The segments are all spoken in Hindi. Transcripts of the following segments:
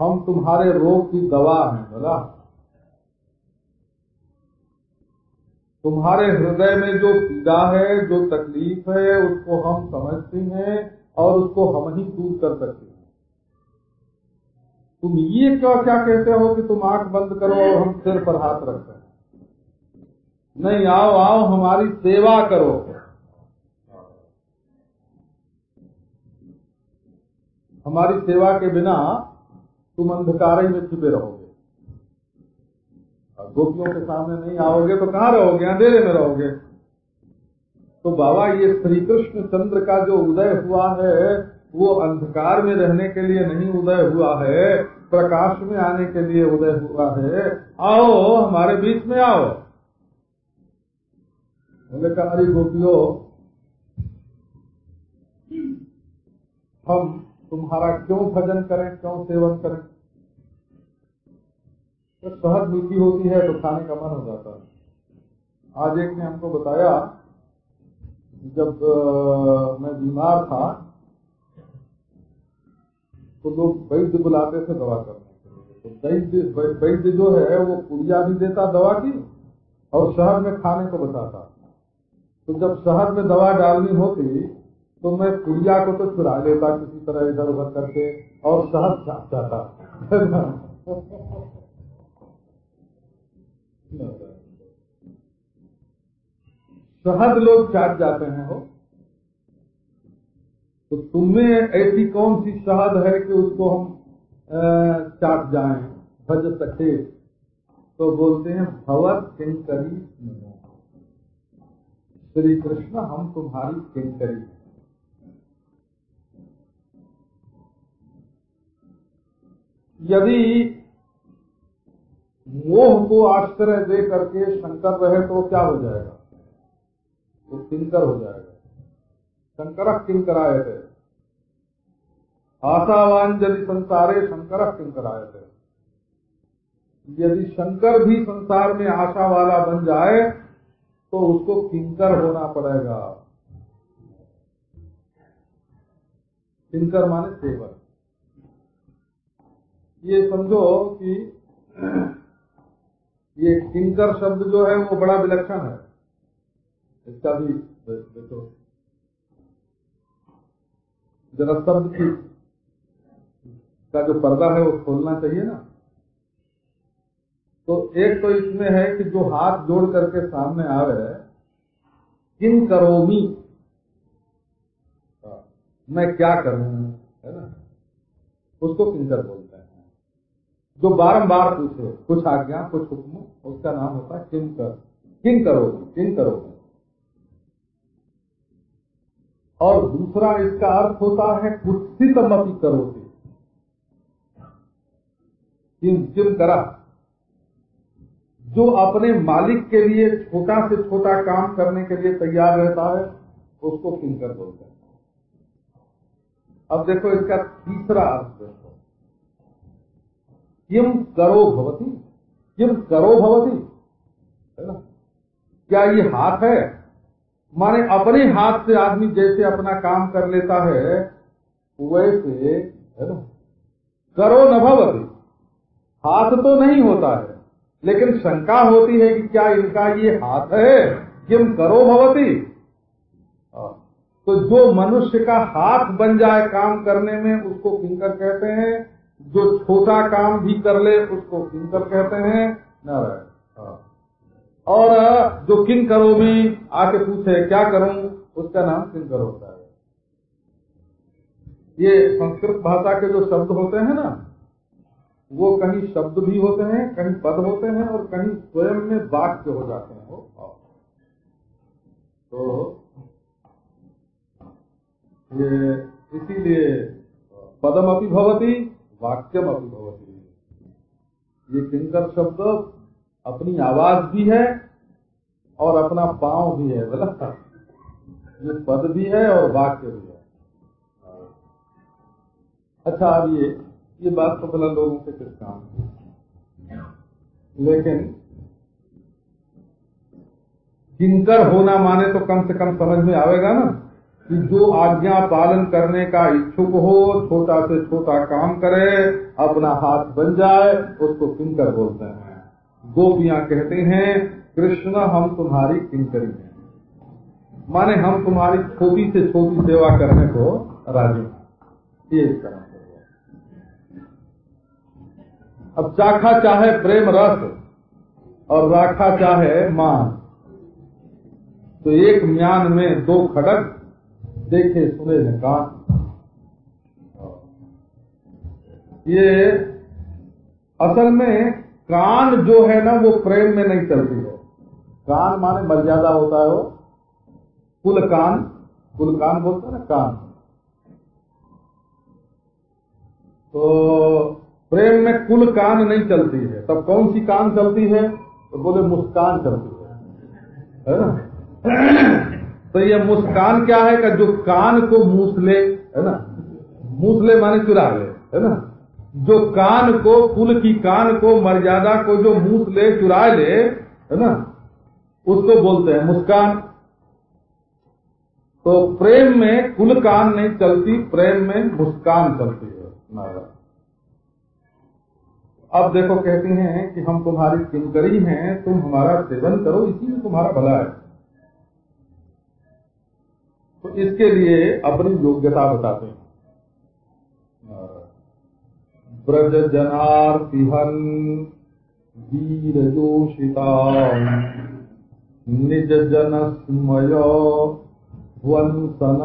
हम तुम्हारे रोग की दवा हैं, बोला। तुम्हारे हृदय में जो पीड़ा है, जो तकलीफ़ है, उसको हम समझते हैं और उसको हम ही दूर कर सकते हैं। तुम ये क्या क्या कहते हो कि तुम आँख बंद करो और हम सिर पर हाथ रखते हैं नहीं, आओ आओ, हमारी सेवा करो। हमारी सेवा के बिना तुम अंधकार ही में छिपे रहोगे। और गोपियों के सामने नहीं आओगे तो कहाँ रहोगे? अंधेरे में रहोगे। तो बाबा, ये श्री कृष्ण चंद्र का जो उदय हुआ है, वो अंधकार में रहने के लिए नहीं उदय हुआ है, प्रकाश में आने के लिए उदय हुआ है। आओ, हमारे बीच में आओ। बोले कहा गोपियों, हम तुम्हारा क्यों भजन करें, क्यों सेवन करें? तो सहज मीठी होती है तो खाने का मन हो जाता है। आज एक ने हमको बताया जब मैं बीमार था तो लोग वैद्य बुलाते थे दवा करने के लिए। तो वैद्य जो है, वो पुड़िया भी देता दवा की और शहर में खाने को बताता। तो जब शहर में दवा डालनी होती तो मैं पुड़िया को तो चुरा लेता किसी तरह इधर उधर करके, और शहद छाप जाता। शहद लोग चाट जाते हैं। हो तो तुम्हें ऐसी कौन सी शहद है कि उसको हम चाट जाएँ? भज सके। तो बोलते हैं, भवत किंकरी श्री कृष्ण, हम तुम्हारी किंकरी। यदि मोह को आश्रय दे करके शंकर रहे तो क्या हो जाएगा? वो तो किंकर हो जाएगा। शंकर किंकर आए थे। आशावान यदि संसारे शंकर किंकर आए थे। यदि शंकर भी संसार में आशा वाला बन जाए तो उसको किंकर होना पड़ेगा। किंकर माने सेवक। ये समझो कि ये किंकर शब्द जो है वो बड़ा विलक्षण है। इसका भी देखो। जरा शब्द की का जो पर्दा है वो खोलना चाहिए ना। तो एक तो इसमें है कि जो हाथ जोड़ करके सामने आ रहे किन करोमी? मैं क्या करूँ, है ना? उसको किंकर बोलते हैं। जो बारंबार पूछे, कुछ आज्ञा, कुछ हुक्म, उसका नाम होता है किन कर, किन करो किन करो। और दूसरा इसका अर्थ होता है कुत्सित मपी करो किम किम करा। जो अपने मालिक के लिए छोटा से छोटा काम करने के लिए तैयार रहता है, उसको किंकर बोलते हैं? अब देखो इसका तीसरा अर्थ किम करो भवती? किम करो भवती? है ना? क्या ये हाथ है? माने अपने हाथ से आदमी जैसे अपना काम कर लेता है, वैसे, है ना? करो न भवती। हाथ तो नहीं होता है, लेकिन शंका होती है कि क्या इनका ये हाथ है? किम करो भवती? हाँ। तो जो मनुष्य का हाथ बन जाए काम करने में, उसको किंकर कहते हैं जो छोटा काम भी कर ले, उसको किंकर कहते हैं, नारायण हाँ। और जो किन करो भी आके पूछे, क्या करूँ उसका नाम किंकर होता है ये संस्कृत भाषा के जो शब्द होते हैं ना, वो कहीं शब्द भी होते हैं, कहीं पद होते हैं और कहीं स्वयं में वाक्य हो जाते हैं वो हाँ। तो ये इसीलिए पदम अपनी भवती वाक्यम अभिभवती ये किंकर शब्द अपनी आवाज़ भी है और अपना पाँव भी है बोला ये पद भी है और वाक्य भी है। अच्छा अब ये ये बात तो बोला लोगों के किस काम लेकिन किंकर होना माने तो कम से कम समझ में आवेगा ना? कि जो आज्ञा पालन करने का इच्छुक हो, छोटा से छोटा काम करे, अपना हाथ बन जाए, उसको किंकर बोलते हैं। गोपियाँ कहते हैं, कृष्ण, हम तुम्हारी किंकरी हैं। माने हम तुम्हारी छोटी से छोटी सेवा करने को राज़ी हैं। ये इसका अब चाखा चाहे प्रेम रस, और राखा चाहे मान तो एक म्यान में दो खड़क देखे सुने न कान ये असल में कान जो है ना, वो प्रेम में नहीं चलती है। कान माने मर्यादा होता है वो। कुल कान कुल कान बोलते हैं ना, कान। तो प्रेम में कुल कान नहीं चलती है। तब कौन सी कान चलती है? तो बोले मुस्कान चलती है। है ना? तो ये मुस्कान क्या है कि जो कान को मूस ले है ना? मूस ले माने चुरा ले है ना? जो कान को कुल की कान को मर्यादा को जो मूस ले चुरा ले है ना? उसको बोलते हैं मुस्कान। तो प्रेम में कुल कान नहीं चलती, प्रेम में मुस्कान चलती है नारायण अब देखो कहते हैं कि हम तुम्हारी किंकरी हैं, तुम हमारा सेवन करो इसी में तुम्हारा भला है। तो इसके लिए अपनी योग्यता बताते हैं। ब्रज जनार्तिहन वीर जोशिता निज जन स्मय वंसन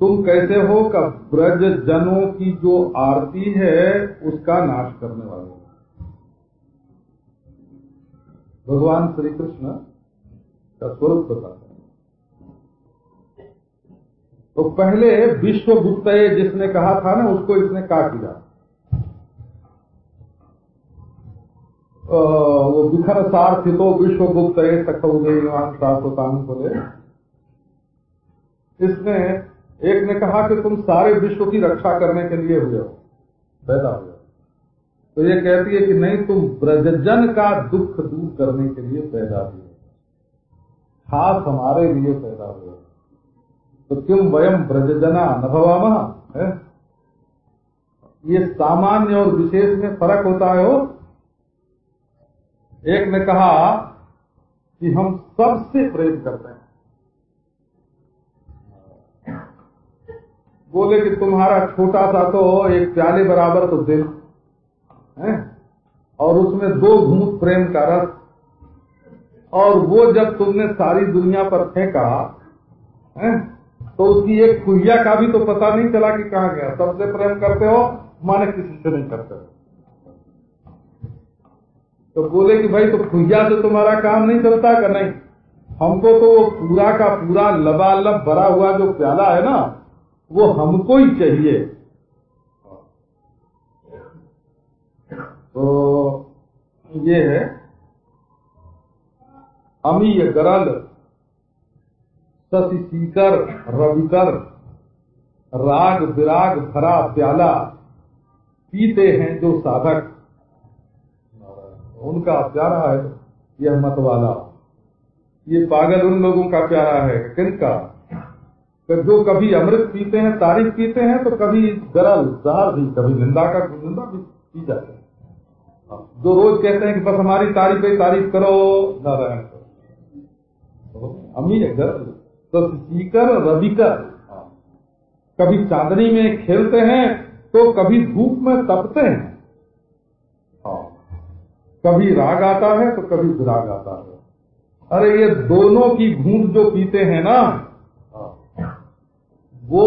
तुम कैसे हो का ब्रज जनों की जो आरती है, उसका नाश करने वाले भगवान श्री कृष्ण का स्वरूप बताता हैं। तो पहले विश्वगुप्त जिसने कहा था ना, उसको इसने काट दिया। वो विखर सार थी तो विश्वगुप्त बोले इसने, एक ने कहा कि तुम सारे विश्व की रक्षा करने के लिए हुए हो, पैदा हुए तो ये कहती है कि नहीं, तुम ब्रजजन का दुख दूर करने के लिए पैदा हुए खास हमारे लिए पैदा हुए तो क्यों वयम ब्रजजना न भवाम है? ये सामान्य और विशेष में फ़र्क होता है वो एक ने कहा कि हम सबसे प्रेम करते हैं। बोले कि तुम्हारा छोटा सा तो एक प्याले बराबर तो दिल, है? और उसमें दो घूट प्रेम का रस और वो जब तुमने सारी दुनिया पर फेंका तो उसकी एक कुहिया का भी तो पता नहीं चला कि कहा गया। सबसे प्रेम करते हो, माने किसी से नहीं करते तो बोले कि भाई तो खुइया से तुम्हारा काम नहीं चलता का नहीं? हमको तो वो पूरा का पूरा लबालब भरा हुआ जो प्याला है ना, वो हमको ही चाहिए। तो ये है अमीय गरल शशि सीकर, रविकर, राग विराग भरा प्याला, पीते हैं जो साधक। उनका प्यारा है, यह मत वाला ये पागल उन लोगों का प्यारा है, किनका? तो जो कभी अमृत पीते हैं, तारीफ़ पीते हैं तो कभी गरल जहर भी, कभी निंदा का, निंदा भी पी जाते हैं। जो रोज कहते हैं कि बस हमारी तारीफ़ तारीफ़ करो, नारायण अमीर गरल तो सीकर, रविकर। कभी चांदनी में खेलते हैं तो कभी धूप में तपते हैं। कभी राग आता है तो कभी विराग आता है। अरे ये दोनों की घूंट जो पीते हैं ना, वो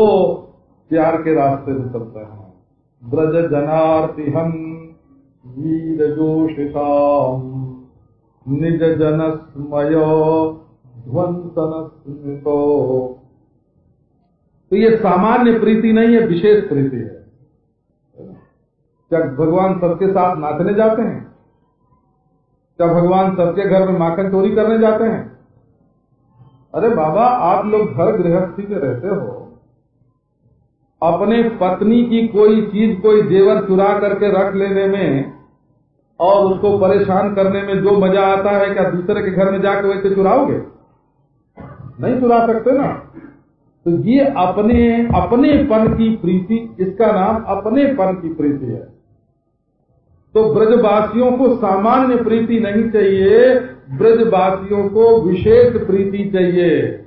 प्यार के रास्ते से चलते हैं। ब्रज जनार्तिहन वीर जोशिता निज जन स्मय ध्वंसन तो ये सामान्य प्रीति नहीं है, विशेष प्रीति है। क्या भगवान सबके साथ नाचने जाते हैं क्या भगवान सबके घर में माखन चोरी करने जाते हैं, अरे बाबा, आप लोग घर गृहस्थी में रहते हो। अपने पत्नी की कोई चीज़, कोई जेवर चुरा करके रख लेने में और उसको परेशान करने में जो मज़ा आता है, क्या दूसरे के घर में जाकर वैसे चुराओगे? नहीं चुरा सकते ना। तो ये अपने अपने पन की प्रीति, इसका नाम अपने पन की प्रीति है। तो ब्रजवासियों को सामान्य प्रीति नहीं चाहिए, ब्रजवासियों को विशेष प्रीति चाहिए।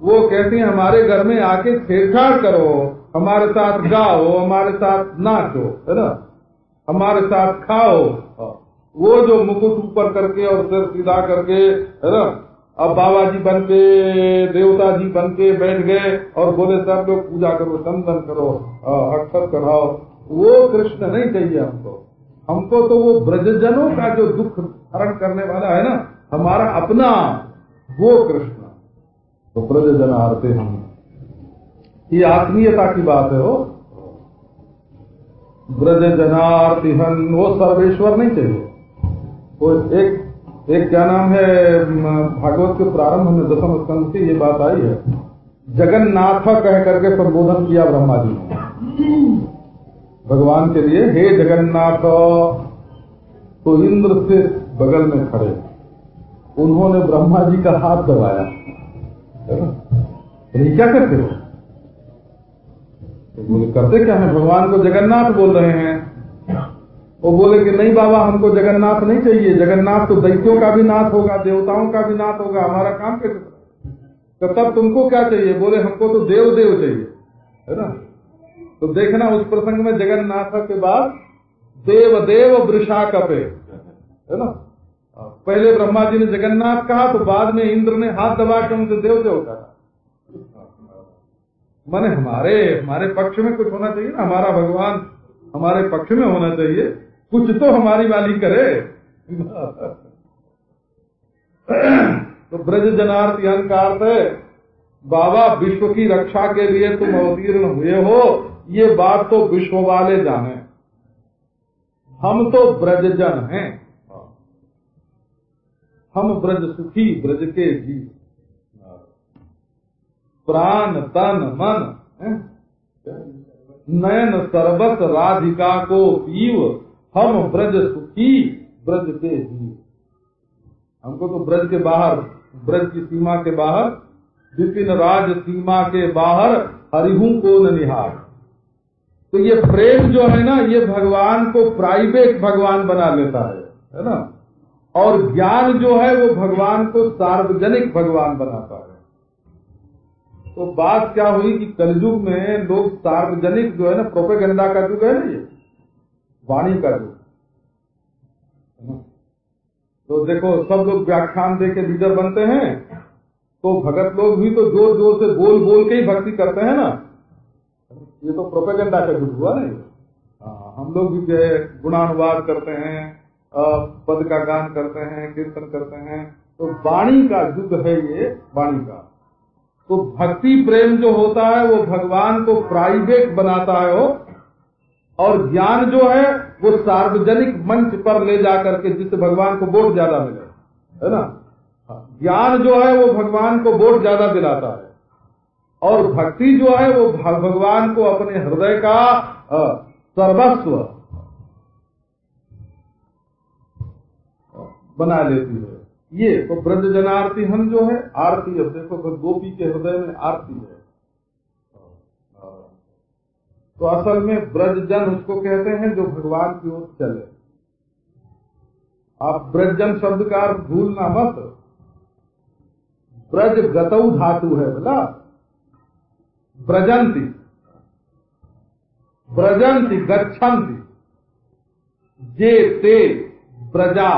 वो कहते हैं, हमारे घर में आके छेड़छाड़ करो, हमारे साथ गाओ, हमारे साथ नाचो है ना? हमारे साथ खाओ वो जो मुकुट ऊपर करके और सिर सीधा करके, है ना? अब बाबा जी बन के देवता जी बन के बैठ गए और बोले, सब लोग पूजा करो, चंदन करो अक्षर कराओ वो कृष्ण नहीं चाहिए हमको। हमको तो वो ब्रजजनों का जो दुख हरण करने वाला है ना, हमारा अपना, वो कृष्ण। तो ब्रजजन आरते हम ये आत्मीयता की बात है वो। ब्रज जनार्तिहन वो सर्वेश्वर नहीं चाहिए। वो एक एक क्या नाम है भागवत के प्रारंभ में दशम स्कंद से ये बात आई है। जगन्नाथ कह करके संबोधन किया ब्रह्मा जी ने। भगवान के लिए, हे जगन्नाथ तो इंद्र से बगल में खड़े। उन्होंने ब्रह्मा जी का हाथ दबाया। तो क्या करते हो? तो करते क्या है? भगवान को जगन्नाथ बोल रहे हैं। वो बोले कि नहीं बाबा, हमको जगन्नाथ नहीं चाहिए। जगन्नाथ तो दैत्यों का भी नाथ होगा, देवताओं का भी नाथ होगा, हमारा काम कैसे तो तब तुमको क्या चाहिए? बोले, हमको तो देव देव चाहिए। है ना? तो देखना, उस प्रसंग में जगन्नाथ के बाद देव देव वृषा कपे है ना? पहले ब्रह्मा जी ने जगन्नाथ कहा तो बाद में इंद्र ने हाथ दबा के उनसे देव देव कहा। माने हमारे हमारे पक्ष में कुछ होना चाहिए ना? हमारा भगवान हमारे पक्ष में होना चाहिए। कुछ तो हमारी वाली करे। तो ब्रज जनार्थ अहंकार है बाबा विश्व की रक्षा के लिए तुम अवतीर्ण हुए हो, ये बात तो विश्व वाले जाने। हम तो ब्रजजन हैं। हम ब्रज सुखी, ब्रज के जी। प्राण, तन, मन नयन सर्वत राधिका को पीव। हम ब्रज सुखी ब्रज के जीव हमको तो ब्रज के बाहर, ब्रज की सीमा के बाहर, विपिन राज सीमा के बाहर हरिहू को निहार। तो ये प्रेम जो है ना, ये भगवान को प्राइवेट भगवान बना लेता है है ना? और ज्ञान जो है वो भगवान को सार्वजनिक भगवान बनाता है। तो बात क्या हुई कि कलयुग में लोग सार्वजनिक जो है ना प्रोपेगंडा का युग है ना ये। वाणी का युग तो देखो सब लोग व्याख्यान दे के लीडर बनते हैं तो भगत लोग भी तो ज़ोर ज़ोर से बोल बोल के ही भक्ति करते हैं ना। ये तो प्रोपेगेंडा का युग हुआ नहीं। हाँ, हम लोग भी जो है गुणानुवाद करते हैं पद का गान करते हैं कीर्तन करते हैं तो वाणी का युग है ये वाणी का। तो भक्ति प्रेम जो होता है वो भगवान को प्राइवेट बनाता है वो और ज्ञान जो है वो सार्वजनिक मंच पर ले जाकर के जिससे भगवान को वोट ज़्यादा मिले है ना? हाँ, ज्ञान जो है वो भगवान को वोट ज़्यादा दिलाता है। और भक्ति जो है वो भगवान को अपने हृदय का सर्वस्व बना लेती है। ये तो ब्रज जनारती हम जो है आरती है देखो गोपी के हृदय में आरती है। तो असल में ब्रजजन उसको कहते हैं जो भगवान की ओर चले। आप ब्रजजन शब्द का भूलना मत। ब्रज गतऊ धातु है बोला। ब्रजंती। ब्रजंती गच्छन्ति जे ते ब्रजा।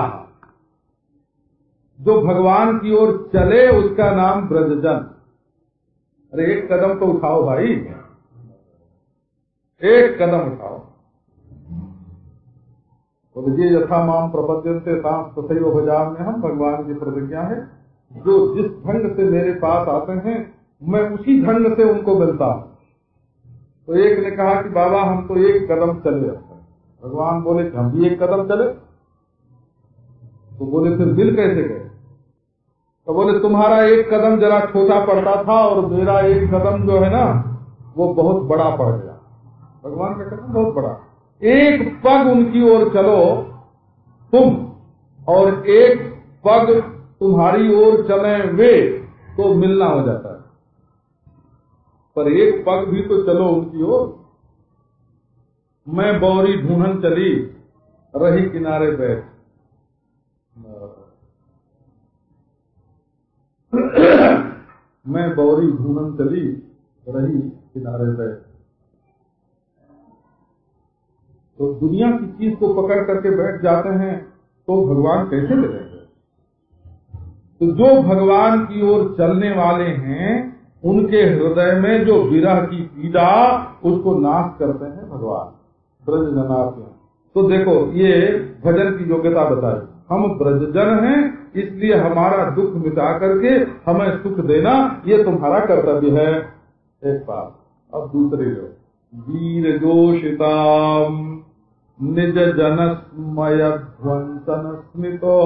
जो भगवान की ओर चले उसका नाम ब्रजजन अरे एक कदम तो उठाओ भाई। एक कदम उठाओ। बोले ये यथा माम प्रपद्यन से तथैव भजाम में हम भगवान की प्रतिज्ञा है। जो जिस ढंग से मेरे पास आते हैं, मैं उसी ढंग से उनको मिलता हूँ। तो एक ने कहा कि बाबा, हम तो एक कदम चले भगवान बोले कि हम भी एक कदम चले। तो बोले, फिर मिल कैसे गए? तो बोले, तुम्हारा एक कदम जरा छोटा पड़ता था और मेरा एक कदम जो है ना, वो बहुत बड़ा पड़ गया। भगवान का कदम बहुत बड़ा। एक पग उनकी ओर चलो, तुम, और एक पग तुम्हारी ओर चले वे तो मिलना हो जाता है। पर एक पग भी तो चलो उनकी ओर। मैं बौरी ढूंढन चली, रही किनारे बैठ। मैं बौरी ढूंढन चली, रही किनारे बैठ। तो दुनिया की चीज़ को पकड़ करके बैठ जाते हैं तो भगवान कैसे मिलेंगे तो जो भगवान की ओर चलने वाले हैं, उनके हृदय में जो विरह की पीड़ा, उसको नाश करते हैं भगवान ब्रज जनार्थ तो देखो, ये भजन की योग्यता बताई। हम ब्रजजन हैं, इसलिए हमारा दुख मिटा करके हमें सुख देना, ये तुम्हारा कर्तव्य है। एक बात, अब दूसरे लोग वीर जोशिताम निज जनस्मय ध्वंसन स्मितो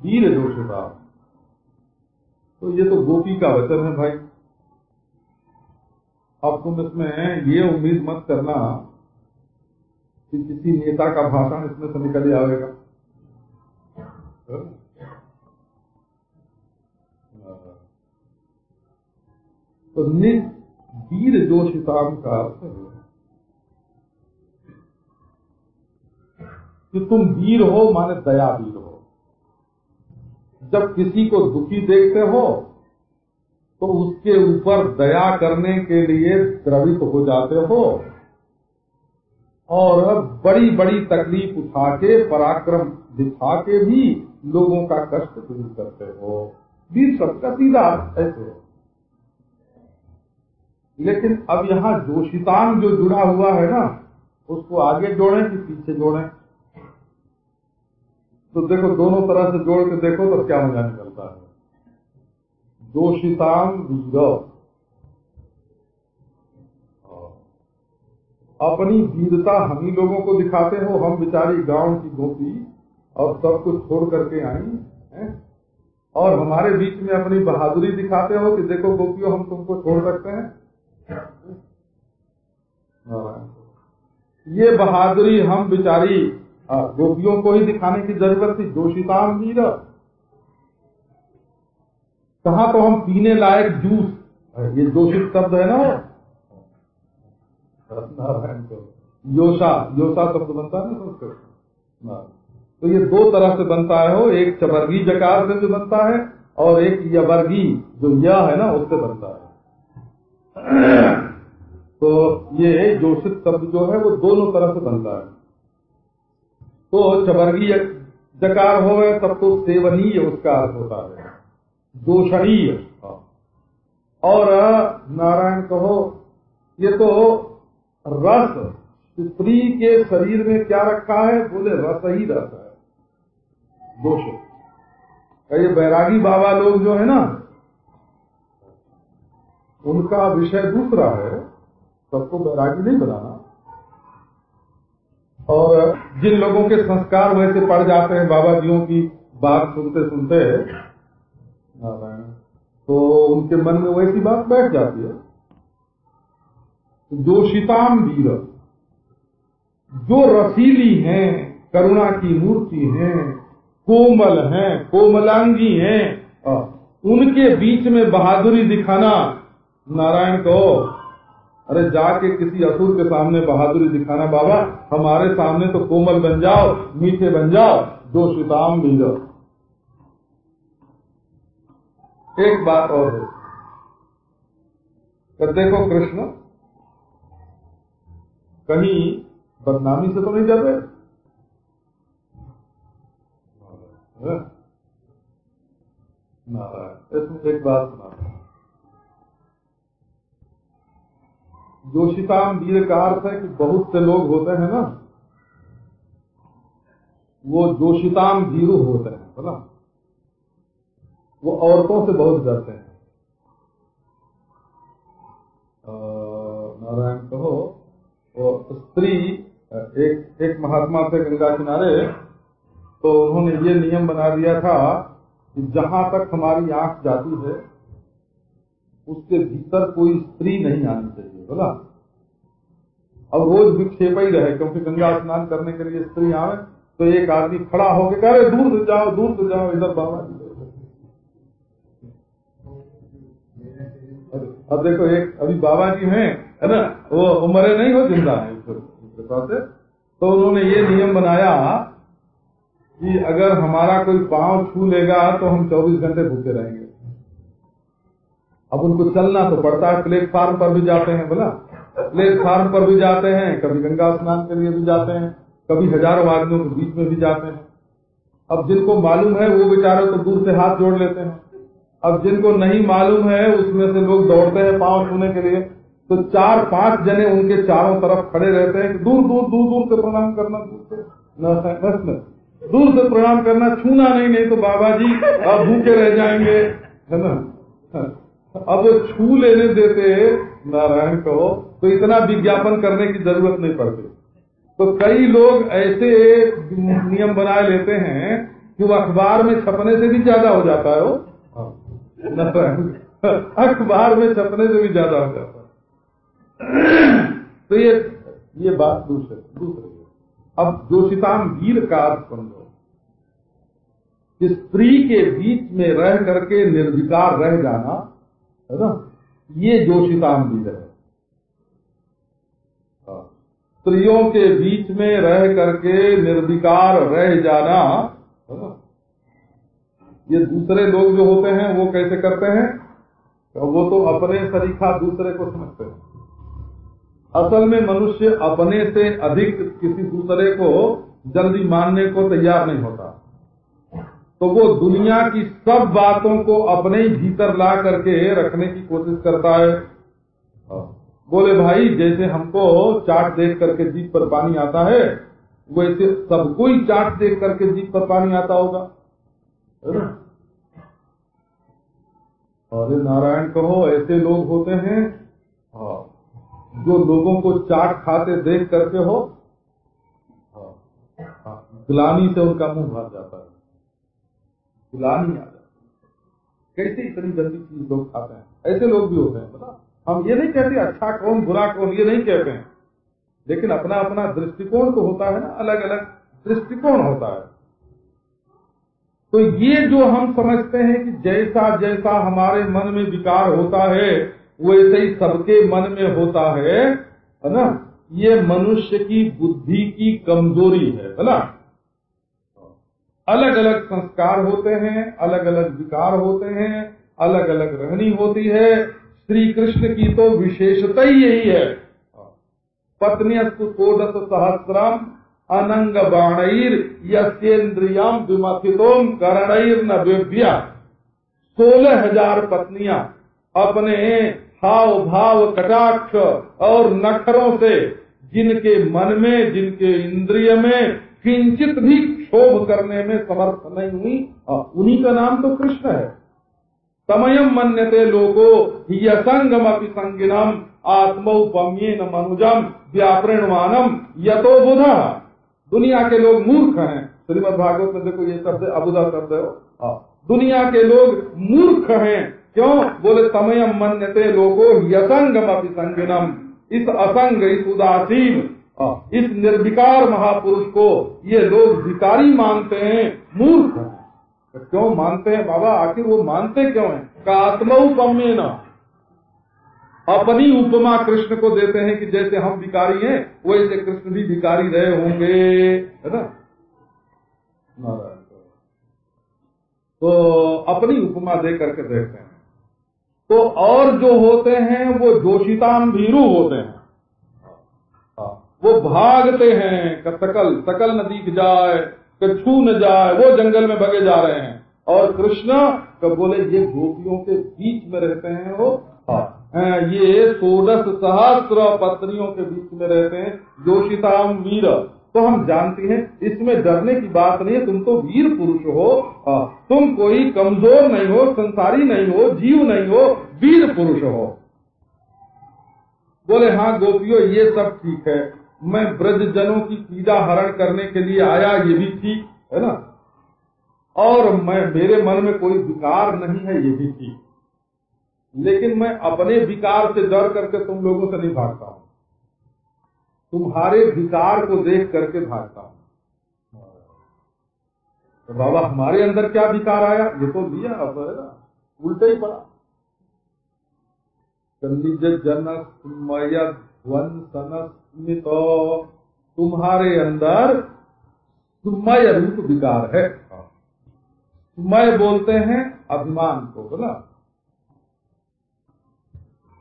वीर जोशिताम तो ये तो गोपी का वचन है भाई। अब तुम इसमें ये उम्मीद मत करना कि किसी नेता का भाषण इसमें से निकल आएगा तो निज वीर जोशिताम का अर्थ है कि तुम वीर हो माने दया वीर हो। जब किसी को दुखी देखते हो तो उसके ऊपर दया करने के लिए द्रवित हो जाते हो और बड़ी बड़ी तकलीफ़ उठा के पराक्रम दिखा के भी लोगों का कष्ट दूर करते हो। वीर सबका सीधा ऐसे लेकिन अब यहाँ जोशितान जो जुड़ा हुआ है ना, उसको आगे जोड़े कि पीछे जोड़े। तो देखो, दोनों तरह से जोड़ के देखो तो क्या मज़ा निकलता है। जोशिताम वीर अपनी वीरता हम ही लोगों को दिखाते हो, हम बेचारी गाँव की गोपी और सब कुछ छोड़ करके आई, हैं। और हमारे बीच में अपनी बहादुरी दिखाते हो कि देखो गोपियों, हम तुमको छोड़ सकते हैं। ये बहादुरी हम बिचारी गोपियों को ही दिखाने की ज़रूरत थी जोशिताम वीर कहा तो हम पीने लायक जूस? ये जोशित शब्द है ना योशा योशा शब्द बनता है ना तो ये दो तरह से बनता है हो एक चबर्गी जकार से भी बनता है और एक यवर्गी जो यह है ना, उससे बनता है। तो ये जोशित शब्द जो है, वो दोनों तरह से बनता है। तो चबर्गी जकार हो तब तो सेवनीय उसका अर्थ होता है। दोषणीय। और नारायण कहो, ये तो रस, स्त्री के शरीर में क्या रखा है? बोले, रस ही रस है। दोष। ये बैरागी बाबा लोग जो है ना, उनका विषय दूसरा है। सबको बैरागी नहीं बनाना। और जिन लोगों के संस्कार वैसे पड़ जाते हैं बाबा जियों की बात सुनते सुनते तो उनके मन में वैसी बात बैठ जाती है। जोशिताम वीर, जो रसीली हैं, करुणा की मूर्ति हैं, कोमल हैं, कोमलांगी हैं उनके बीच में बहादुरी दिखाना, नारायण को अरे जाके किसी असुर के सामने बहादुरी दिखाना, बाबा, हमारे सामने तो कोमल बन जाओ, मीठे बन जाओ जोशिताम वीर एक बात और है। तो देखो कृष्ण, कहीं बदनामी से तो नहीं जाते? इसमें एक बात सुना जोशिताम वीर का अर्थ है कि बहुत से लोग होते हैं ना, वो जोशिताम वीरु होते हैं, बोला। वो औरतों से बहुत डरते हैं। नारायण कहो और स्त्री, एक एक महात्मा थे गंगा किनारे तो उन्होंने ये नियम बना दिया था कि जहाँ तक हमारी आँख जाती है, उसके भीतर कोई स्त्री नहीं आनी चाहिए। बोला। अब रोज विक्षेप ही रहे, क्योंकि गंगा स्नान करने के लिए स्त्री आवे तो एक आदमी खड़ा होकर कह रहे, दूर से जाओ, दूर से जाओ, इधर बाबा जी अब देखो, एक अभी बाबा जी हैं, है ना, वो उम्र नहीं हो ज़िंदा है तो उन्होंने ये नियम बनाया कि अगर हमारा कोई पाँव छू लेगा तो हम 24 घंटे भूखे रहेंगे। अब उनको चलना तो पड़ता है, प्लेटफार्म पर भी जाते हैं, बोला। प्लेटफार्म पर भी जाते हैं, कभी गंगा स्नान के लिए भी जाते हैं, कभी हज़ारों आदमियों के बीच में भी जाते हैं। अब जिनको मालूम है, वो बेचारे तो दूर से हाथ जोड़ लेते हैं। अब जिनको नहीं मालूम है, उसमें से लोग दौड़ते हैं पाँव छूने के लिए। तो चार पाँच जने उनके चारों तरफ़ खड़े रहते हैं दूर दूर दूर दूर से प्रणाम करना दूर से प्रणाम करना छूना नहीं नहीं तो बाबा जी अब भूखे रह जाएँगे। है ना? अब छू लेने देते नारायण को तो इतना विज्ञापन करने की ज़रूरत नहीं पड़ती। तो कई लोग ऐसे नियम बनाए लेते हैं कि वो अखबार में छपने से भी ज़्यादा हो जाता है वो। अखबार में छपने से भी ज़्यादा हो जाता है। तो ये ये बात दूसरे, दूसरी है। अब जोशिताम वीर का अर्थ समझो स्त्री के बीच में रह करके निर्विकार रह जाना है ना? ये वीर है। हाँ। स्त्रियों के बीच में रह करके निर्विकार रह जाना, है ना? ये दूसरे लोग जो होते हैं, वो कैसे करते हैं? तो वो तो अपने सरीखा दूसरे को समझते हैं। असल में मनुष्य अपने से अधिक किसी दूसरे को जल्दी मानने को तैयार नहीं होता। तो वो दुनिया की सब बातों को अपने ही भीतर ला करके रखने की कोशिश करता है। हाँ। बोले भाई जैसे हमको चाट देख करके जीप पर पानी आता है वैसे सबको ही चाट देख करके जीप पर पानी आता होगा। अरे नारायण कहो ऐसे लोग होते हैं हाँ, जो लोगों को चाट खाते देख करके हो हाँ, ग्लानी से उनका मुँह भर जाता है। ग्लानी आ जाती कैसे इतनी जल्दी चीज़ लोग खाते हैं? ऐसे लोग भी होते हैं हम ये नहीं कहते अच्छा कौन, बुरा कौन, ये नहीं कहते हैं। लेकिन अपना अपना दृष्टिकोण तो होता है ना अलग अलग दृष्टिकोण होता है। तो ये जो हम समझते हैं कि जैसा जैसा हमारे मन में विकार होता है, वैसे ही सबके मन में होता है है ना? ये मनुष्य की बुद्धि की कमज़ोरी है है ना? अलग अलग संस्कार होते हैं अलग अलग विकार होते हैं अलग अलग रहनी होती है। श्री कृष्ण की तो विशेषता ही यही है। पत्नी षोडश सहस्रम अनंग बाणईर यस्येन्द्रियम विमथितोम करणईर न वेभ्या। सोलह हज़ार पत्नियाँ अपने हाव भाव कटाक्ष और नखरों से जिनके मन में, जिनके इंद्रिय में किंचित भी क्षोभ करने में समर्थ नहीं हुई। उन्हीं का नाम तो कृष्ण है। समयम मन्यते लोगो यसंगम अपनी संगिनम आत्मौपम्येन मनुजम व्यापृणवानम यतो बुधा। दुनिया के लोग मूर्ख हैं। श्रीमद भागवत में देखो ये शब्द अबुदा शब्द है। दुनिया के लोग मूर्ख हैं। क्यों? बोले समय मन्यते लोगो यसंगम अपनी संगनम। इस असंग, इस उदासीन इस निर्विकार महापुरुष को ये लोग भिकारी मानते हैं मूर्ख हैं। तो क्यों मानते हैं? बाबा आखिर वो मानते क्यों हैं? का आत्मौपम्य न। अपनी उपमा कृष्ण को देते हैं कि जैसे हम भिकारी हैं वैसे कृष्ण भी भिकारी रहे होंगे है ना? तो अपनी उपमा दे करके देखते हैं। तो और जो होते हैं वो जोशिताम भीरू होते हाँ, वो भागते हैं सकल सकल न दिख जाए छू न जाए वो जंगल में भगे जा रहे हैं। और कृष्ण कब बोले ये गोपियों के बीच में रहते हैं वो? हाँ, ये सोडस सहस्त्र पत्नियों के बीच में रहते हैं जोशिताम वीर। तो हम जानते हैं इसमें डरने की बात नहीं है तुम तो वीर पुरुष हो। तुम कोई कमज़ोर नहीं हो संसारी नहीं हो जीव नहीं हो वीर पुरुष हो। बोले हाँ गोपियों ये सब ठीक है। मैं ब्रज जनों की पीड़ा हरण करने के लिए आया, ये भी ठीक, है ना? और मैं, मेरे मन में कोई विकार नहीं है, ये भी ठीक। लेकिन मैं अपने विकार से डर करके तुम लोगों से नहीं भागता हूँ। तुम्हारे विकार को देख करके भागता हूँ। तो बाबा, हमारे अंदर क्या विकार आया? ये तो लिया अब है ना? उल्टे ही पड़ा। मय तुम्हारे अंदर सुमय रूप विकार है। सुमय बोलते हैं अभिमान को बोला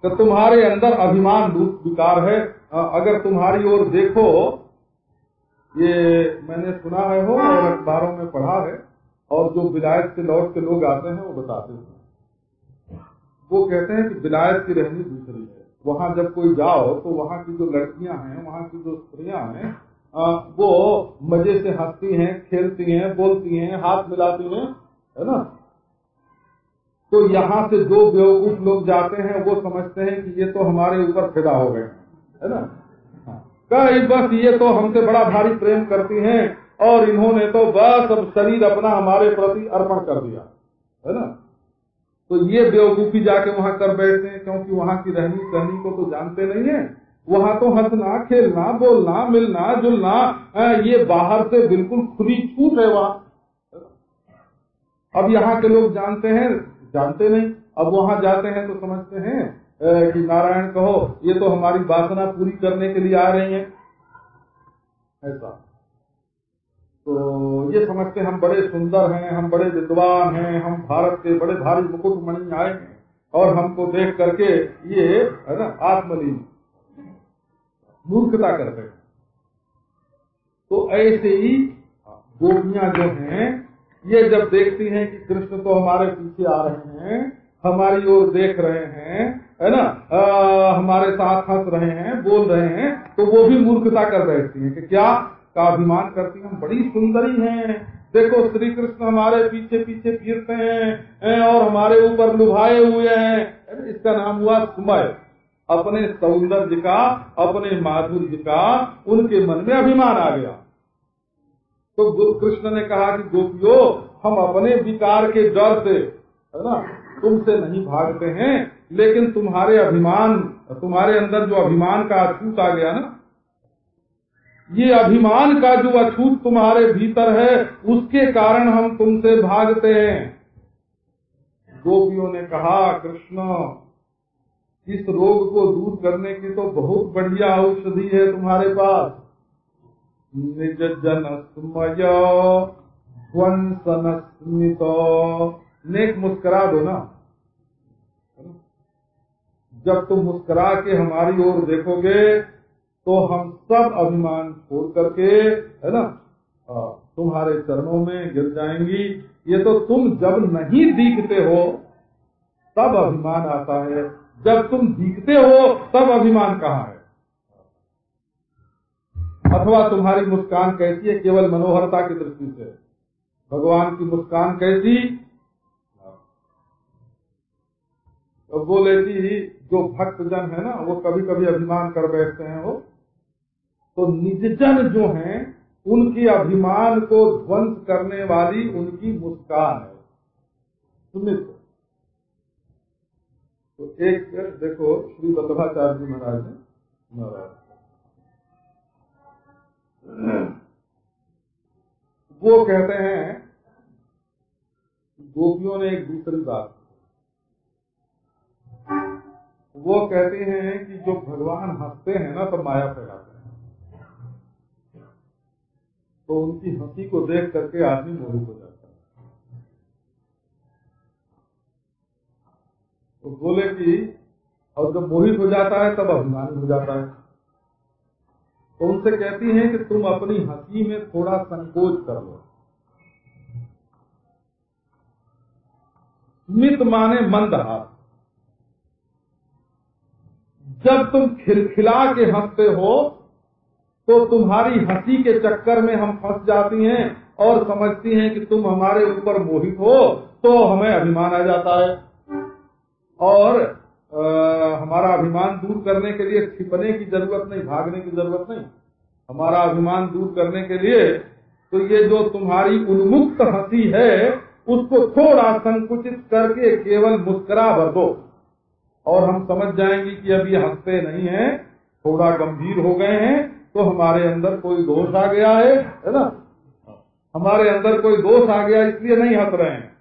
तो तुम्हारे अंदर अभिमान रूप विकार है। अगर तुम्हारी ओर देखो ये मैंने सुना है हो। और अखबारों में पढ़ा है और जो विलायत से लौट के लोग आते हैं वो बताते हैं। वो कहते हैं कि विलायत की रहनी दूसरी है। वहाँ जब कोई जाओ तो वहाँ की जो लड़कियाँ हैं, वहाँ की जो स्त्रियाँ हैं वो मज़े से हंसती हैं, खेलती हैं, बोलती हैं, हाथ मिलाती हैं, है ना? तो यहाँ से जो बेवकूफ़ लोग जाते हैं, वो समझते हैं कि ये तो हमारे ऊपर फिदा हो गए है ना? कई बस ये तो हमसे बड़ा भारी प्रेम करती हैं, और इन्होंने तो बस अब शरीर अपना हमारे प्रति अर्पण कर दिया, है ना? तो ये बेवकूफ़ी जाके वहाँ कर बैठते हैं, क्योंकि वहाँ की रहनी सहनी को तो जानते नहीं है। वहाँ तो हंसना, खेलना, बोलना, मिलना, जुलना ये बाहर से बिल्कुल खुली छूट है वहाँ। अब यहाँ के लोग जानते हैं, जानते नहीं। अब वहाँ जाते हैं तो समझते हैं कि नारायण कहो, ये तो हमारी वासना पूरी करने के लिए आ रही है। ऐसा। तो ये समझते हम बड़े सुंदर हैं हम बड़े विद्वान हैं हम भारत के बड़े भारी मुकुट मणि आए हैं और हमको देख करके ये है ना आत्मलीन मूर्खता करते हैं। तो ऐसे ही गोपियाँ जो हैं ये जब देखती हैं कि कृष्ण तो हमारे पीछे आ रहे हैं हमारी ओर देख रहे हैं है ना आ, हमारे साथ हंस रहे हैं बोल रहे हैं तो वो भी मूर्खता कर बैठती हैं कि क्या? का अभिमान करती हम बड़ी सुंदरी हैं। देखो श्री कृष्ण हमारे पीछे पीछे फिरते हैं और हमारे ऊपर लुभाए हुए हैं। इसका नाम हुआ सुमय। अपने सौंदर्य का, अपने माधुर्य का उनके मन में अभिमान आ गया। तो गुरु कृष्ण ने कहा कि गोपियों, हम अपने विकार के डर से, है ना, तुमसे नहीं भागते हैं, लेकिन तुम्हारे अभिमान, तुम्हारे अंदर जो अभिमान का अछूत आ गया ना ये अभिमान का जो अछूत तुम्हारे भीतर है, उसके कारण हम तुमसे भागते हैं। गोपियों ने कहा, कृष्ण, इस रोग को दूर करने की तो बहुत बढ़िया औषधि है तुम्हारे पास। निज जन स्मित नेक मुस्करा दो ना। जब तुम मुस्करा के हमारी ओर देखोगे तो हम सब अभिमान छोड़ करके, है ना तुम्हारे चरणों में गिर जाएँगी। ये तो तुम जब नहीं दिखते हो, तब अभिमान आता है। जब तुम दिखते हो, तब अभिमान कहाँ है? अथवा तुम्हारी मुस्कान कैसी है? केवल मनोहरता की दृष्टि से। भगवान की मुस्कान कैसी? तो बोले कि जो भक्तजन है ना, वो कभी कभी अभिमान कर बैठते हैं, वो तो निजजन जो हैं, उनके अभिमान को ध्वंस करने वाली उनकी मुस्कान है। सुनित तो। एक, देखो, श्री वल्लभाचार्य जी महाराज ने महाराज। वो कहते हैं, गोपियों ने एक दूसरी बात वो कहते हैं कि जो भगवान हँसते हैं ना तो माया फैलाते तो उनकी हँसी को देख करके आदमी मोहित हो जाता है। तो बोले कि और जब मोहित हो जाता है, तब अभिमानी हो जाता है। तो उनसे कहती हैं कि, तुम अपनी हँसी में थोड़ा संकोच कर लो। मित माने मंद हाथ। जब तुम खिलखिला के हँसते हो तो तुम्हारी हँसी के चक्कर में हम फंस जाती हैं और समझती हैं कि तुम हमारे ऊपर मोहित हो तो हमें अभिमान आ जाता है। और आ, हमारा अभिमान दूर करने के लिए छिपने की ज़रूरत नहीं भागने की ज़रूरत नहीं। हमारा अभिमान दूर करने के लिए तो ये जो तुम्हारी उन्मुक्त हँसी है उसको थोड़ा संकुचित करके केवल मुस्करा भर दो। और हम समझ जाएँगे कि अब ये हँसते नहीं हैं थोड़ा गंभीर हो गए हैं तो हमारे अंदर कोई दोष आ गया है है ना? हमारे अंदर कोई दोष आ गया, इसलिए नहीं हंस रहे हैं।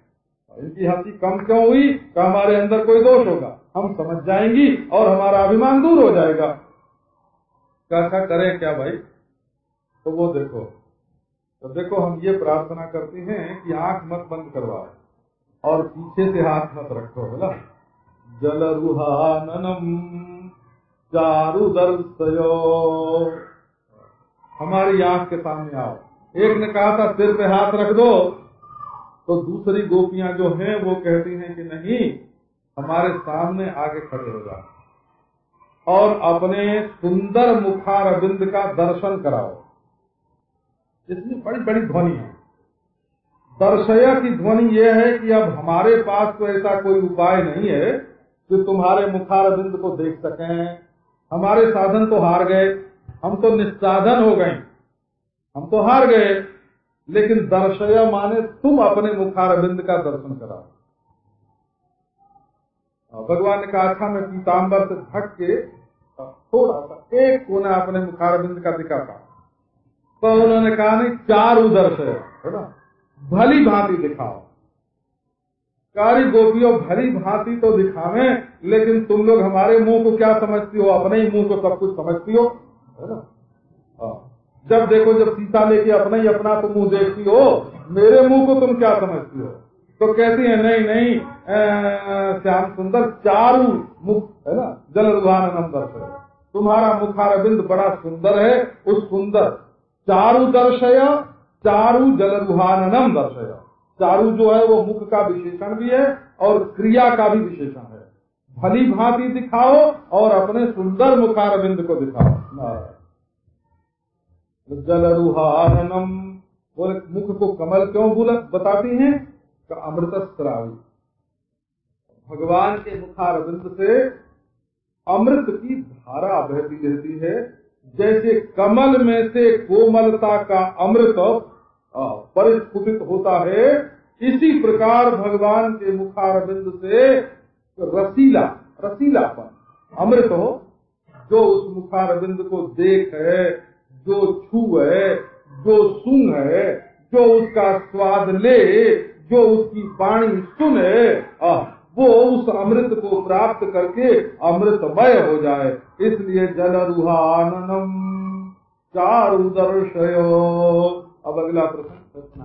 इनकी हँसी कम क्यों हुई? कि हमारे अंदर कोई दोष होगा? हम समझ जाएँगी और हमारा अभिमान दूर हो जाएगा। क्या क्या करें क्या भाई? तो वो देखो तो देखो हम ये प्रार्थना करते हैं कि आँख मत बंद करवाओ और पीछे से हाथ मत रखो बोला जल रुहाननम, चारु दर्शयो। हमारी आँख के सामने आओ। एक ने कहा था, सिर पे हाथ रख दो। तो दूसरी गोपियाँ जो हैं, वो कहती हैं कि नहीं, हमारे सामने आगे खड़े हो जाओ और अपने सुंदर मुखार बिंद का दर्शन कराओ। इसमें बड़ी बड़ी ध्वनि है। दर्शया की ध्वनि ये है कि अब हमारे पास तो ऐसा कोई उपाय नहीं है कि तुम्हारे मुखार बिंद को देख सकें। हमारे साधन तो हार गए। हम तो निस्साधन हो गए। हम तो हार गए, लेकिन दर्शया माने तुम अपने मुखार बिंद का दर्शन कराओ। भगवान ने कहा अच्छा मैं पीताम्बर से ढक के थोड़ा सा एक कोना अपने मुखार बिंद का दिखाता तो उन्होंने कहा, नहीं, चार उदर्श है ना? भली भांति दिखाओ। कारी गोपियों, भली भांति तो दिखावे, लेकिन तुम लोग हमारे मुँह को क्या समझती हो? अपने ही मुँह को सब कुछ समझती हो? है ना? जब देखो, जब सीता लेके अपना ही अपना तो मुँह देखती हो, मेरे मुँह को तुम क्या समझती हो? तो कहती है, नहीं नहीं श्याम सुंदर, चारू मुख, है ना? जल रुहानम दर्शय तुम्हारा मुखार बिंद बड़ा सुंदर है, उस सुंदर। चारू दर्शय, चारू जल रुहानम दर्शय चारू जो है, वो मुख का विशेषण भी है और क्रिया का भी विशेषण है। भली भांति दिखाओ और अपने सुंदर मुखार बिंद को दिखाओ। जल रुहानम बोले, मुख को कमल क्यों बताती हैं का अमृत स्त्रावी भगवान के मुखार बिंद से अमृत की धारा बहती रहती है। जैसे कमल में से कोमलता का अमृत परिस्फुटित होता है, इसी प्रकार भगवान के मुखार बिंद से रसीला, रसीलापन। अमृत हो, जो उस मुखार बिंद को देख है, जो छू है, जो सुन है, जो उसका स्वाद ले, जो उसकी वाणी सुने वो उस अमृत को प्राप्त करके अमृतमय हो जाए। इसलिए जल रुहाननम चारु दर्शयो अब अगला प्रश्न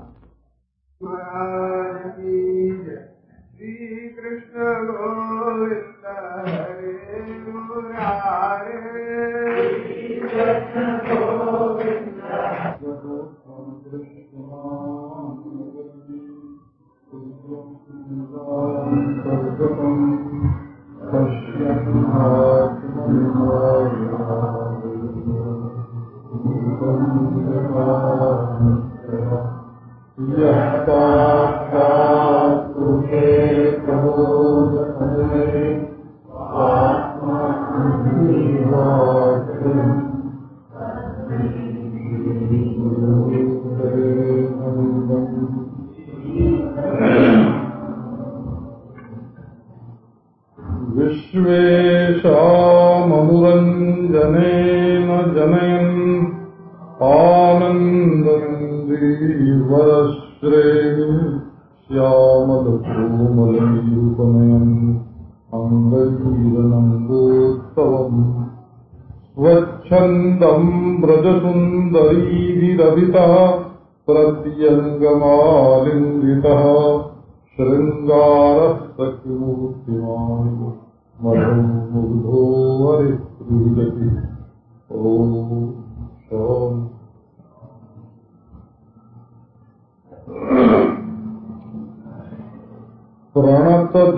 प्रणतदेहिनाम्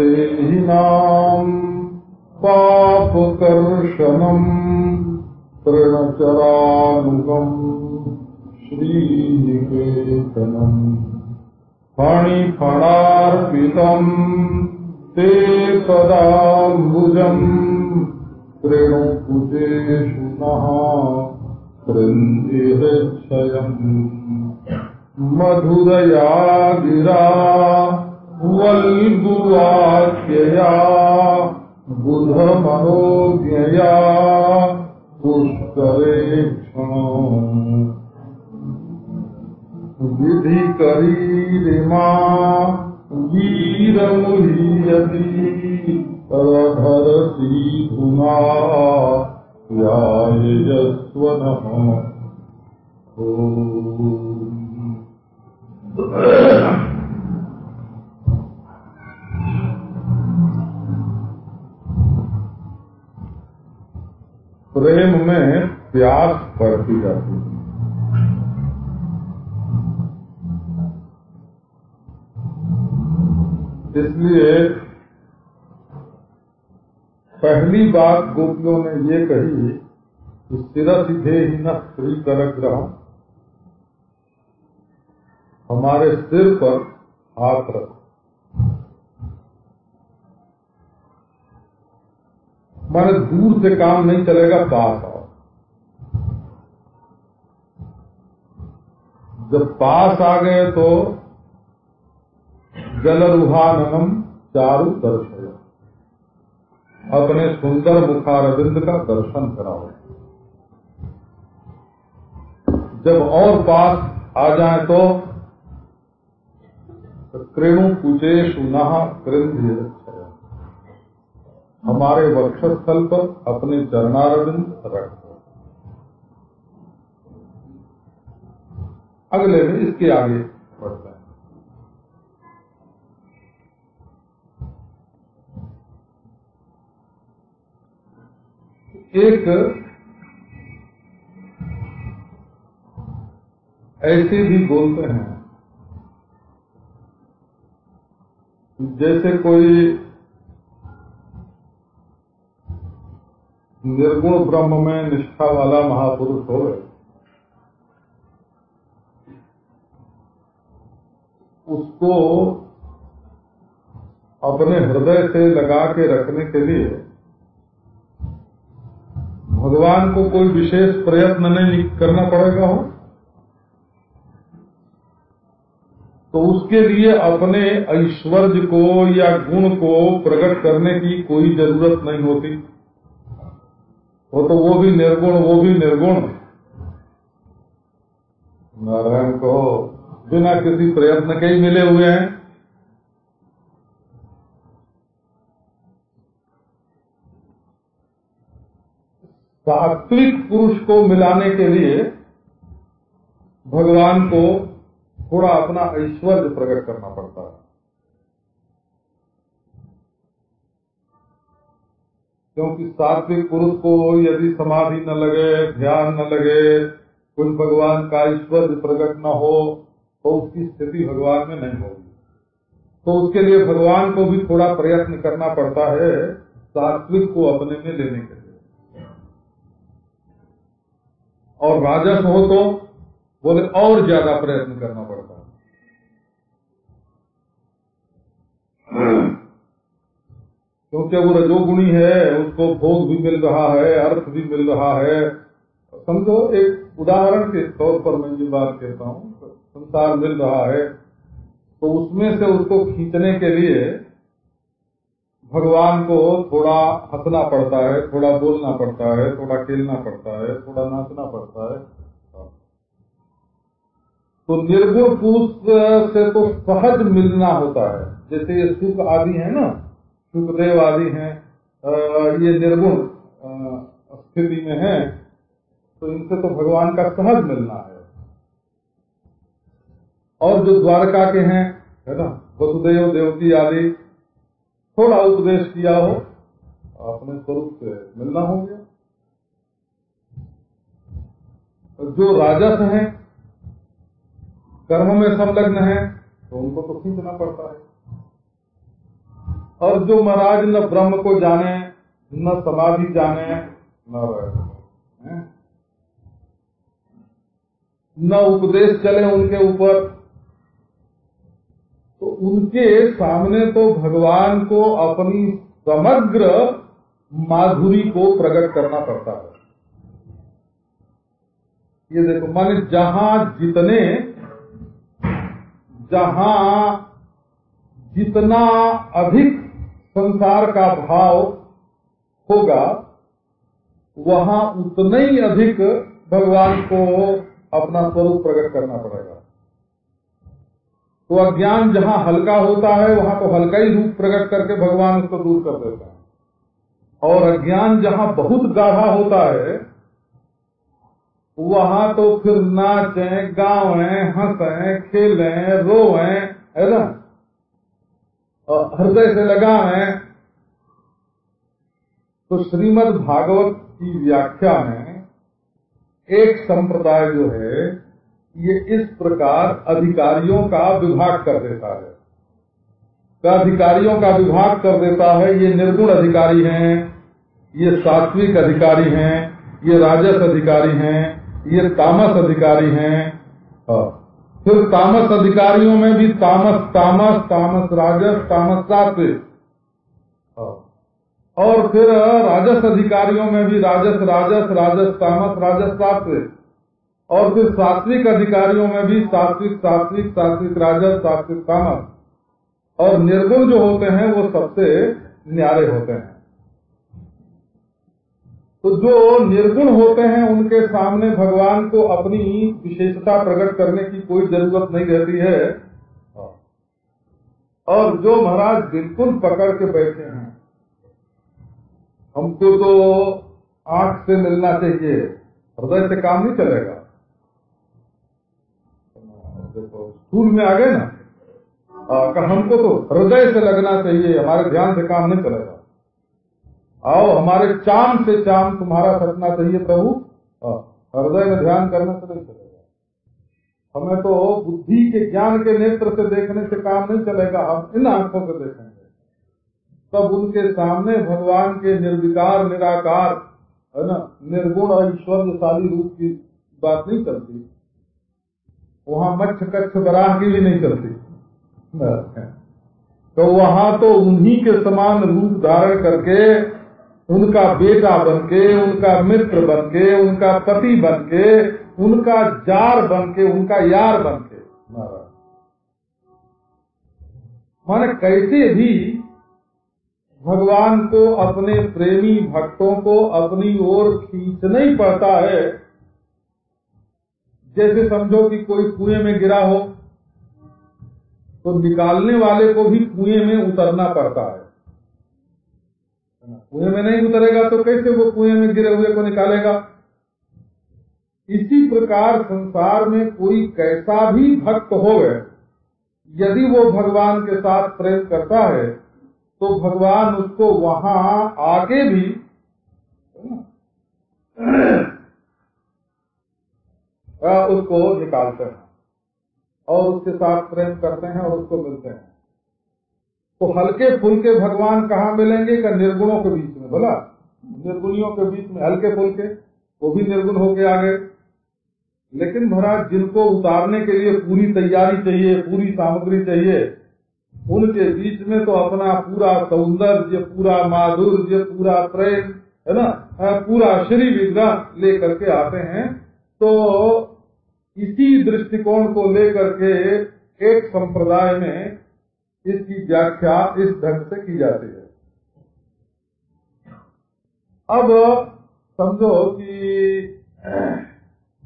पापकर्षणम् तृणचरानुगम् श्रीनिकेतनम् फणिफणार्पितम् ते तदाम्बुजम् कृणुकुजेषु नः कृन्दिहृक्षयम् गिरा वल्गुवाक्यया बुधमनोज्ञया पुष्करे क्षण विधि करी रिमा वीर मुहियती रधर प्रेम में प्यास बढ़ती जाती है। इसलिए पहली बात गोपियों ने ये कही कि सिर सीधे ही न स्त्री कर ग्रह हमारे सिर पर हाथ रखो। माने दूर से काम नहीं चलेगा, पास आओ। जब पास आ गए तो जलरुहानम चारु दर्शन अपने सुंदर मुखारविंद का दर्शन कराओ। जब और पास आ जाए तो कृणु कुचे सुना कृंध हमारे वक्षस्थल पर अपने चरणारविंद रखो अगले में इसके आगे बढ़ते हैं। एक ऐसे भी बोलते हैं, जैसे कोई निर्गुण ब्रह्म में निष्ठा वाला महापुरुष हो उसको अपने हृदय से लगा के रखने के लिए भगवान को कोई विशेष प्रयत्न नहीं करना पड़ेगा। हो तो उसके लिए अपने ऐश्वर्य को या गुण को प्रकट करने की कोई ज़रूरत नहीं होती। वो तो वो भी निर्गुण, वो भी निर्गुण। नारायण को बिना किसी प्रयत्न के ही मिले हुए हैं। सात्विक पुरुष को मिलाने के लिए भगवान को थोड़ा अपना ऐश्वर्य प्रकट करना पड़ता है। क्योंकि सात्विक पुरुष को यदि समाधि न लगे, ध्यान न लगे, कुछ भगवान का ऐश्वर्य प्रकट न हो तो उसकी स्थिति भगवान में नहीं होगी। तो उसके लिए भगवान को भी थोड़ा प्रयत्न करना पड़ता है सात्विक को अपने में लेने के लिए। और राजस हो तो बोले और ज़्यादा प्रयत्न करना पड़ता क्योंकि वो रजोगुणी है, उसको भोग भी मिल रहा है, अर्थ भी मिल रहा है। समझो, एक उदाहरण के तौर पर मैं ये बात कहता हूँ, संसार मिल रहा है तो उसमें से उसको खींचने के लिए भगवान को थोड़ा हंसना पड़ता है, थोड़ा बोलना पड़ता है, थोड़ा खेलना पड़ता है, थोड़ा नाचना पड़ता है। तो निर्गुण पुरुष से तो सहज मिलना होता है, जैसे ये सुख आदि है ना सुखदेव आदि हैं ये निर्गुण स्थिति में है तो इनसे तो भगवान का सहज मिलना है। और जो द्वारका के हैं, है ना, वसुदेव देवती आदि, थोड़ा उपदेश किया हो, अपने स्वरूप से मिलना हो गया जो राजस हैं, कर्म में संलग्न है तो उनको तो खींचना पड़ता है। और जो महाराज न ब्रह्म को जाने, न समाधि जाने, न न उपदेश चले उनके ऊपर तो उनके सामने तो भगवान को अपनी समग्र माधुरी को प्रकट करना पड़ता है। ये देखो, माने जहाँ जितने, जहाँ जितना अधिक संसार का भाव होगा, वहाँ उतना ही अधिक भगवान को अपना स्वरूप प्रकट करना पड़ेगा। तो अज्ञान जहाँ हल्का होता है, वहाँ तो हल्का ही रूप प्रकट करके भगवान उसको दूर कर देता है। और अज्ञान जहाँ बहुत गाढ़ा होता है, वहाँ तो फिर नाचे, गावे, हंसें, खेलें, रोए, है ना? हृदय से लगा है तो श्रीमद् भागवत की व्याख्या में एक संप्रदाय जो है, ये इस प्रकार अधिकारियों का विभाग कर देता है। का अधिकारियों का विभाग कर देता है? ये निर्गुण अधिकारी हैं, ये सात्विक अधिकारी हैं, ये राजस अधिकारी हैं, ये तामस अधिकारी हैं। फिर तामस अधिकारियों में भी तामस तामस तामस राजस, तामस सात्विक। और फिर राजस अधिकारियों में भी राजस राजस राजस, तामस, राजस सात्विक। और फिर सात्विक अधिकारियों में भी सात्विक सात्विक सात्विक राजस, सात्विक तामस। और निर्गुण जो होते हैं, वो सबसे न्यारे होते हैं। तो जो निर्गुण होते हैं, उनके सामने भगवान को अपनी विशेषता प्रकट करने की कोई ज़रूरत नहीं रहती है। और जो महाराज बिल्कुल पकड़ के बैठे हैं, हमको तो आँख से मिलना चाहिए, हृदय से काम नहीं चलेगा। स्कूल में आ गए ना हमको तो हृदय से लगना चाहिए, हमारे ध्यान से काम नहीं चलेगा। आओ, हमारे चाम से चाम तुम्हारा सटना चाहिए प्रभु। हृदय में ध्यान करने से नहीं चलेगा। हमें तो बुद्धि के ज्ञान के नेत्र से देखने से काम नहीं चलेगा, हम इन आँखों से देखेंगे। तब उनके सामने भगवान के निर्विकार, निराकार, है ना, निर्गुण और ईश्वर्यशाली रूप की बात नहीं चलती। वहाँ मच्छ कच्छ बराह की भी नहीं चलती। तो वहाँ तो उन्हीं के समान रूप धारण करके उनका बेटा बन के उनका मित्र बन के उनका पति बन के उनका जार बन के उनका यार बन के माने कैसे भी भगवान को अपने प्रेमी भक्तों को अपनी ओर खींचना ही पड़ता है। जैसे समझो कि कोई कुएँ में गिरा हो तो निकालने वाले को भी कुएँ में उतरना पड़ता है। कुएँ में नहीं उतरेगा तो कैसे वो कुएँ में गिरे हुए को निकालेगा? इसी प्रकार संसार में कोई कैसा भी भक्त हो यदि वो भगवान के साथ प्रेम करता है तो भगवान उसको वहाँ आगे भी उसको निकालते हैं और उसके साथ प्रेम करते हैं और उसको मिलते हैं। तो हल्के फुलके भगवान कहाँ मिलेंगे का निर्गुणों के बीच में? बोला, निर्गुणियों के बीच में, हल्के फुलके, वो भी निर्गुण होके आ गए। लेकिन महाराज, जिनको उतारने के लिए पूरी तैयारी चाहिए, पूरी सामग्री चाहिए, उनके बीच में तो अपना पूरा सौंदर्य, पूरा माधुर्य, पूरा प्रेम, है ना? पूरा श्री विग्रह लेकर के आते हैं। तो इसी दृष्टिकोण को लेकर के एक संप्रदाय में इसकी व्याख्या इस ढंग से की जाती है। अब समझो कि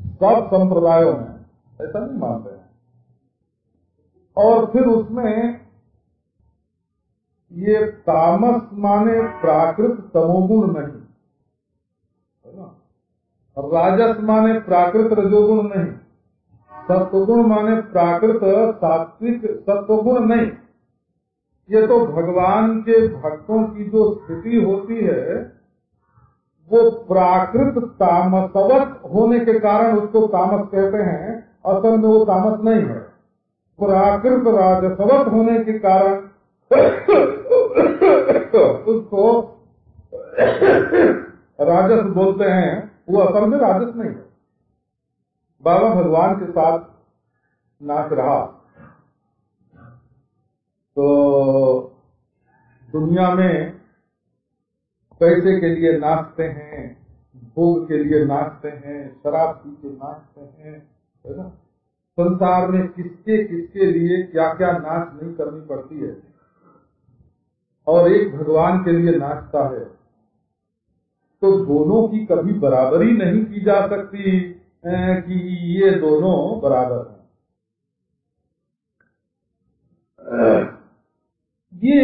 सब संप्रदायों में ऐसा नहीं मानते हैं। और फिर उसमें ये तामस माने प्राकृत तमोगुण नहीं। राजस माने प्राकृत रजोगुण नहीं। सत्वगुण माने प्राकृत सात्विक सत्वगुण नहीं। ये तो भगवान के भक्तों की जो स्थिति होती है, वो प्राकृत तामसवत होने के कारण उसको तामस कहते हैं, असल में वो तामस नहीं है। प्राकृत राजसवत होने के कारण उसको राजस बोलते हैं, वो असल में राजस नहीं है। बाबा भगवान के साथ नाच रहा। तो दुनिया में पैसे के लिए नाचते हैं, भोग के लिए नाचते हैं, शराब पी के नाचते हैं, है ना? संसार में किसके किसके लिए क्या क्या नाच नहीं करनी पड़ती है? और एक भगवान के लिए नाचता है तो दोनों की कभी बराबरी नहीं की जा सकती कि ये दोनों बराबर हैं। ये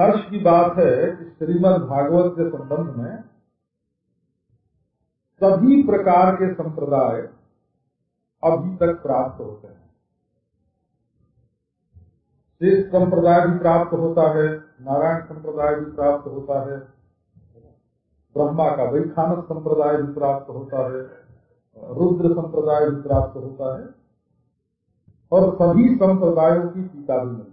हर्ष की बात है कि श्रीमद भागवत के संबंध में सभी प्रकार के संप्रदाय अभी तक प्राप्त होते हैं। शेष संप्रदाय भी प्राप्त होता है, नारायण संप्रदाय भी प्राप्त होता है, ब्रह्मा का वैखानस संप्रदाय भी प्राप्त होता है, रुद्र संप्रदाय भी प्राप्त होता है, और सभी संप्रदायों की टीका भी मिलती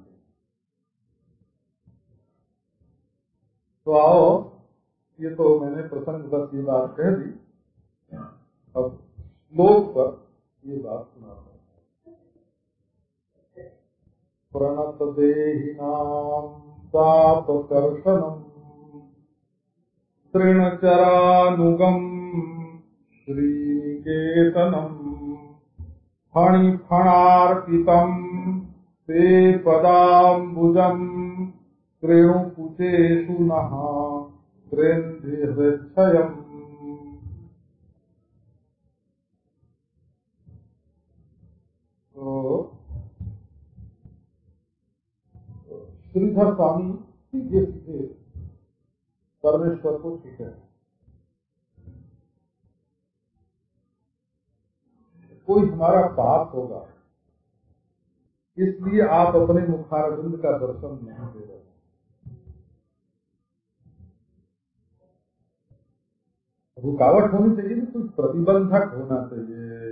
तो आओ, ये तो मैंने प्रसंग बस ये बात कह दी। अब श्लोक पर ये बात सुना प्रणत देहिनाम पापकर्षणम तृणचरानुगम श्रीनिकेतनम् फणिफणार्पितम् ते पदाम्बुजम् श्रीधर स्वामी सीधे सीधे परमेश्वर को छूटे हैं। कोई हमारा पाप होगा, इसलिए आप अपने मुखारबिंद का दर्शन नहीं दे रहे। रुकावट होनी चाहिए ना, कोई प्रतिबंधक होना चाहिए।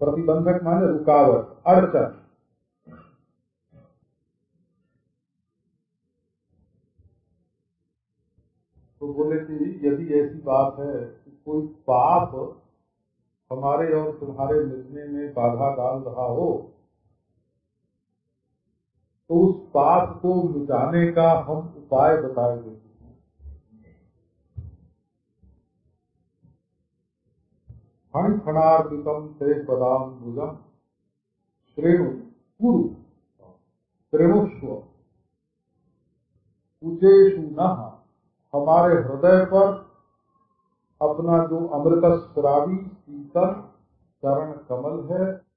प्रतिबंधक माने रुकावट, अड़चन। तो बोले कि यदि ऐसी बात है कि कोई पाप हमारे और तुम्हारे मिलने में बाधा डाल रहा हो तो उस पाप को मिटाने का हम उपाय बताए देते फण फणार्पितम से पदाम भुजम श्रेणु कुरु। श्रेणुस्व उचेशु न। हमारे हृदय पर अपना जो अमृत श्रावी शीतल चरण कमल है